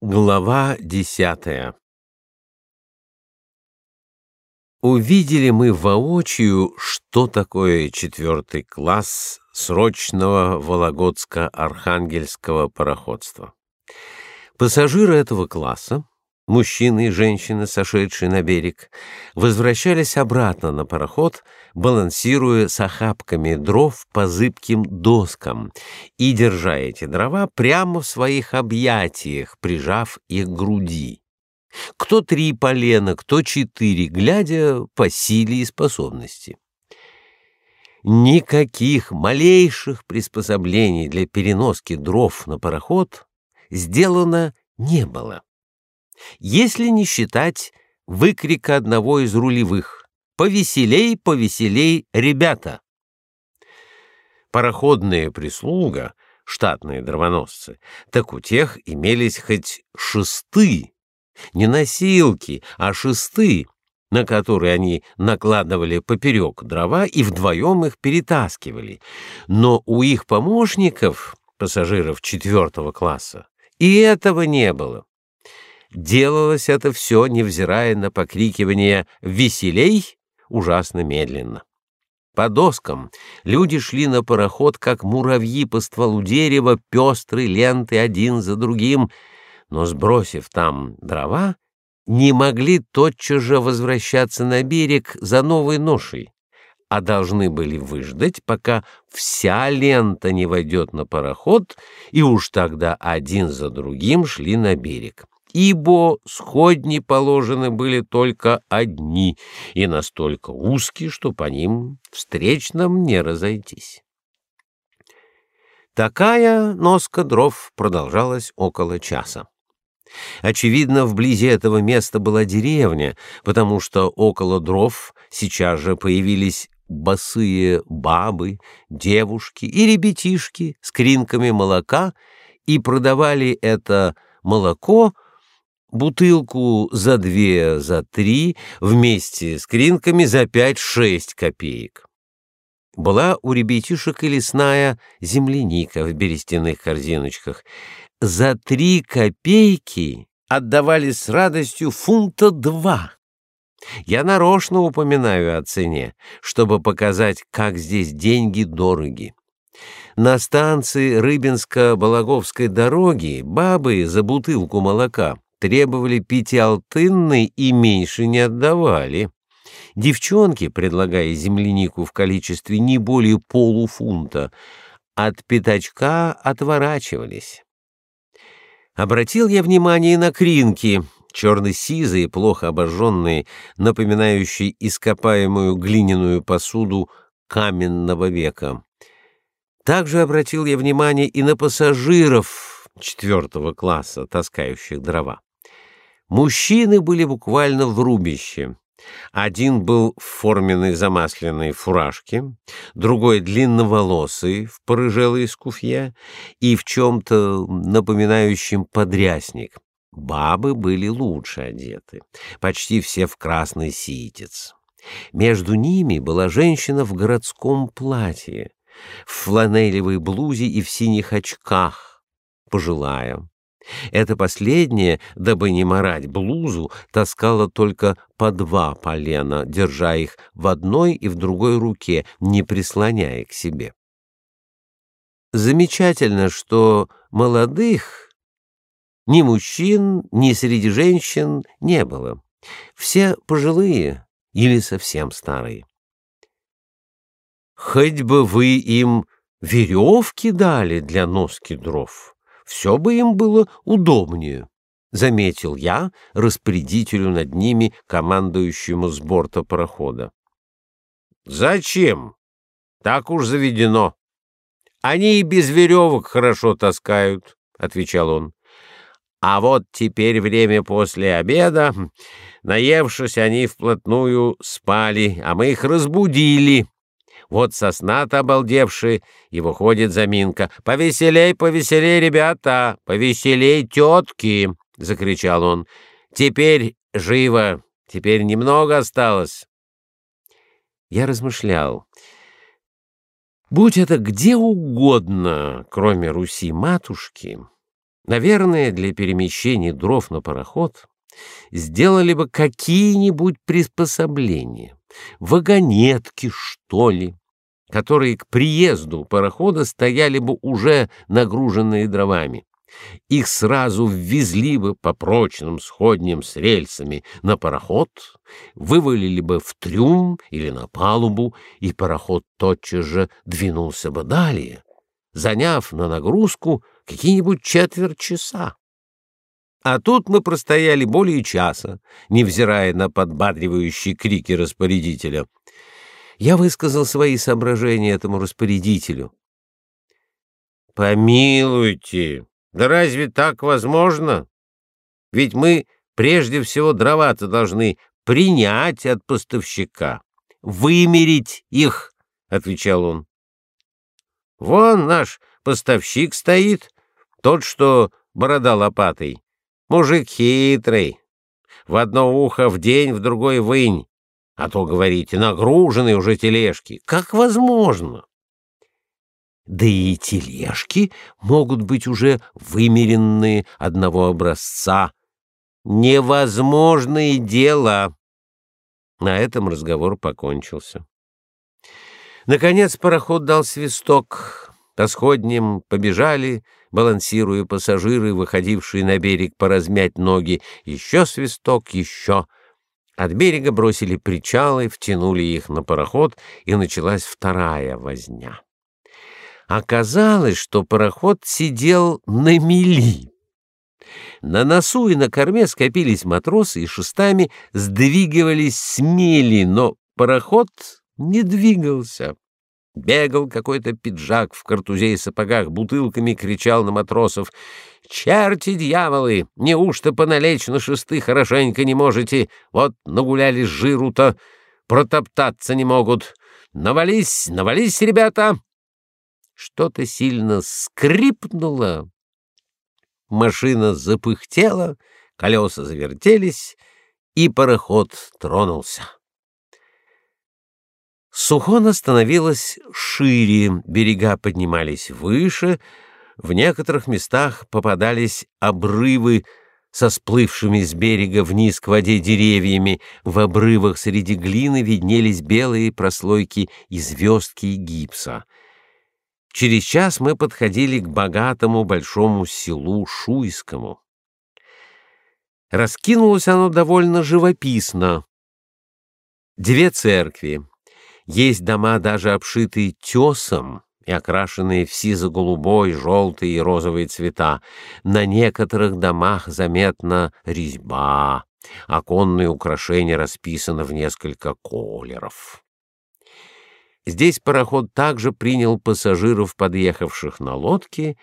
Глава десятая Увидели мы воочию, что такое четвертый класс срочного Вологодско-Архангельского пароходства. Пассажиры этого класса Мужчины и женщины, сошедшие на берег, возвращались обратно на пароход, балансируя с охапками дров по зыбким доскам и держа эти дрова прямо в своих объятиях, прижав их к груди. Кто три полена, кто четыре, глядя по силе и способности. Никаких малейших приспособлений для переноски дров на пароход сделано не было если не считать выкрика одного из рулевых «Повеселей, повеселей, ребята!». Пароходная прислуга, штатные дровоносцы, так у тех имелись хоть шесты, не носилки, а шесты, на которые они накладывали поперек дрова и вдвоем их перетаскивали. Но у их помощников, пассажиров четвертого класса, и этого не было. Делалось это все, невзирая на покрикивание «Веселей!» ужасно медленно. По доскам люди шли на пароход, как муравьи по стволу дерева, пестрые ленты один за другим, но, сбросив там дрова, не могли тотчас же возвращаться на берег за новой ношей, а должны были выждать, пока вся лента не войдет на пароход, и уж тогда один за другим шли на берег ибо сходни положены были только одни и настолько узкие, что по ним встречным не разойтись. Такая носка дров продолжалась около часа. Очевидно, вблизи этого места была деревня, потому что около дров сейчас же появились босые бабы, девушки и ребятишки с кринками молока и продавали это молоко бутылку за две, за три, вместе с кринками за пять-шесть копеек. Была у ребятишек и лесная земляника в берестяных корзиночках. За три копейки отдавали с радостью фунта два. Я нарочно упоминаю о цене, чтобы показать, как здесь деньги дороги. На станции Рыбинско-Балаговской дороги бабы за бутылку молока требовали пятиалтынной и меньше не отдавали. Девчонки, предлагая землянику в количестве не более полуфунта, от пятачка отворачивались. Обратил я внимание на кринки, черно-сизые, плохо обожженные, напоминающие ископаемую глиняную посуду каменного века. Также обратил я внимание и на пассажиров четвертого класса, таскающих дрова. Мужчины были буквально в рубище. Один был в форменной замасленной фуражке, другой длинноволосый, в порыжелой скуфье и в чем-то напоминающем подрясник. Бабы были лучше одеты, почти все в красный ситец. Между ними была женщина в городском платье, в фланелевой блузе и в синих очках, пожилая. Это последнее, дабы не марать блузу, таскала только по два полена, держа их в одной и в другой руке, не прислоняя к себе. Замечательно, что молодых ни мужчин, ни среди женщин не было. Все пожилые или совсем старые. Хоть бы вы им веревки дали для носки дров все бы им было удобнее, заметил я распорядителю над ними, командующему с борта парохода. Зачем? Так уж заведено. Они и без веревок хорошо таскают, отвечал он. А вот теперь время после обеда. Наевшись, они вплотную спали, а мы их разбудили. Вот сосна-то обалдевший, и выходит заминка. «Повеселей, повеселей, ребята! Повеселей, тетки!» — закричал он. «Теперь живо! Теперь немного осталось!» Я размышлял. Будь это где угодно, кроме Руси-матушки, Наверное, для перемещения дров на пароход сделали бы какие-нибудь приспособления, вагонетки, что ли, которые к приезду парохода стояли бы уже нагруженные дровами. Их сразу ввезли бы по прочным сходням с рельсами на пароход, вывалили бы в трюм или на палубу, и пароход тотчас же двинулся бы далее, заняв на нагрузку какие-нибудь четверть часа. А тут мы простояли более часа, невзирая на подбадривающие крики распорядителя. Я высказал свои соображения этому распорядителю. «Помилуйте, да разве так возможно? Ведь мы прежде всего дрова-то должны принять от поставщика, вымерить их, — отвечал он. Вон наш поставщик стоит, тот, что борода лопатой. Мужик хитрый. В одно ухо в день, в другой вынь. А то, говорите, нагруженные уже тележки. Как возможно? Да и тележки могут быть уже вымеренные одного образца. Невозможное дело. На этом разговор покончился. Наконец пароход дал свисток. По сходням побежали, балансируя пассажиры, выходившие на берег поразмять ноги. Еще свисток, еще. От берега бросили причалы, втянули их на пароход, и началась вторая возня. Оказалось, что пароход сидел на мели. На носу и на корме скопились матросы и шестами сдвигивались с мели, но пароход не двигался. Бегал какой-то пиджак в картузе и сапогах, бутылками кричал на матросов. «Черти дьяволы! Неужто поналечь на шесты хорошенько не можете? Вот нагулялись жиру-то, протоптаться не могут. Навались, навались, ребята!» Что-то сильно скрипнуло. Машина запыхтела, колеса завертелись, и пароход тронулся. Сухона становилась шире, берега поднимались выше, в некоторых местах попадались обрывы со сплывшими с берега вниз к воде деревьями, в обрывах среди глины виднелись белые прослойки и звездки гипса. Через час мы подходили к богатому большому селу Шуйскому. Раскинулось оно довольно живописно. Две церкви, есть дома, даже обшитые тесом и окрашенные в сизо-голубой, желтый и розовый цвета. На некоторых домах заметна резьба, оконные украшения расписаны в несколько колеров. Здесь пароход также принял пассажиров, подъехавших на лодке,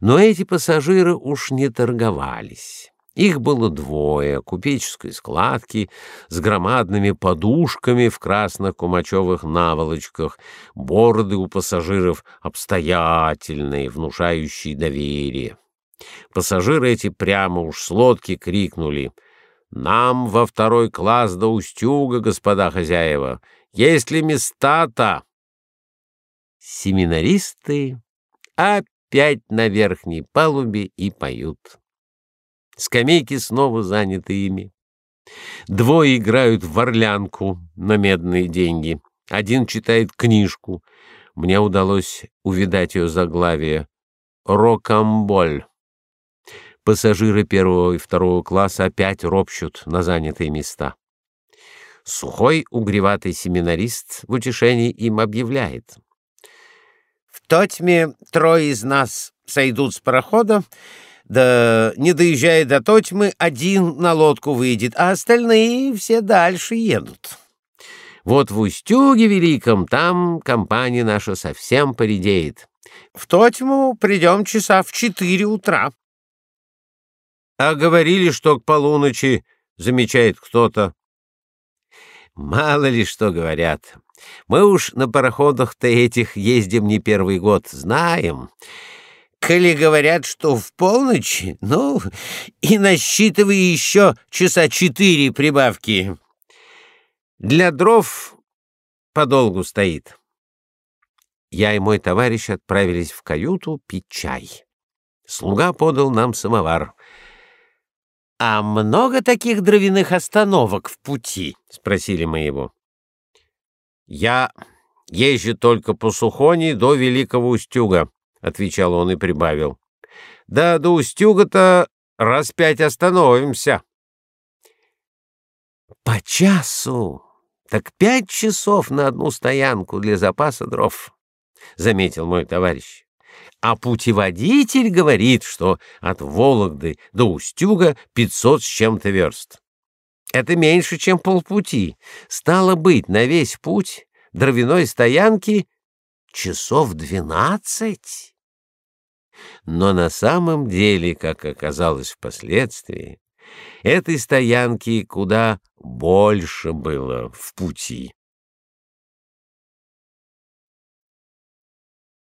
но эти пассажиры уж не торговались. Их было двое, купеческой складки, с громадными подушками в красных кумачевых наволочках, бороды у пассажиров обстоятельные, внушающие доверие. Пассажиры эти прямо уж с лодки крикнули «Нам во второй класс до Устюга, господа хозяева! Есть ли места-то?» Семинаристы опять на верхней палубе и поют. Скамейки снова заняты ими. Двое играют в орлянку на медные деньги. Один читает книжку. Мне удалось увидать ее заглавие «Рокамболь». Пассажиры первого и второго класса опять ропщут на занятые места. Сухой, угреватый семинарист в утешении им объявляет. «В Тотьме трое из нас сойдут с парохода, да не доезжая до Тотьмы, один на лодку выйдет, а остальные все дальше едут. Вот в Устюге Великом там компания наша совсем поредеет. В Тотьму придем часа в четыре утра. А говорили, что к полуночи замечает кто-то. Мало ли что говорят. Мы уж на пароходах-то этих ездим не первый год, знаем. Коли говорят, что в полночь, ну, и насчитывай еще часа четыре прибавки. Для дров подолгу стоит. Я и мой товарищ отправились в каюту пить чай. Слуга подал нам самовар. «А много таких дровяных остановок в пути?» — спросили мы его. «Я езжу только по Сухони до Великого Устюга», — отвечал он и прибавил. «Да до Устюга-то раз пять остановимся». «По часу? Так пять часов на одну стоянку для запаса дров», — заметил мой товарищ. А путеводитель говорит, что от Вологды до Устюга пятьсот с чем-то верст. Это меньше, чем полпути. Стало быть, на весь путь дровяной стоянки часов двенадцать. Но на самом деле, как оказалось впоследствии, этой стоянки куда больше было в пути.